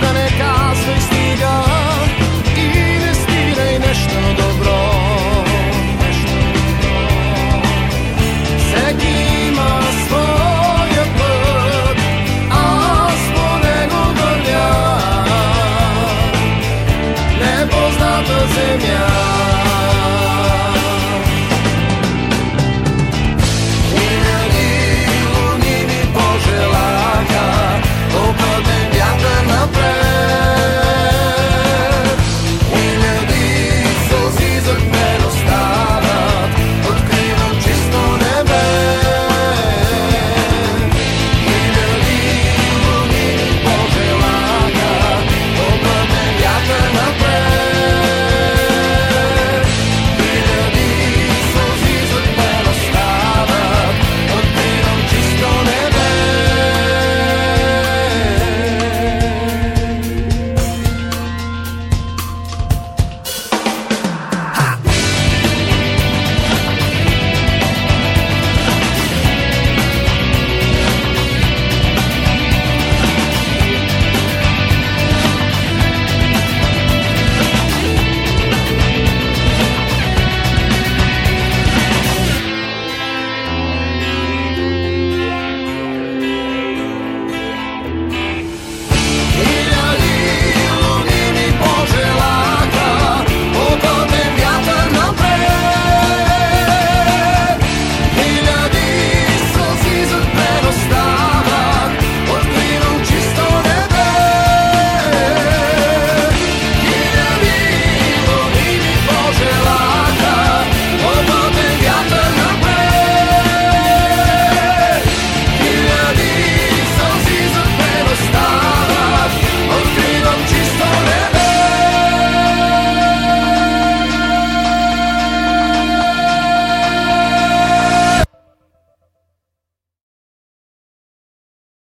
gonna pokonekal